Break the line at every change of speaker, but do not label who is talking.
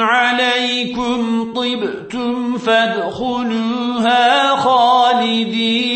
عليكم طبتم فادخلوها خالدين.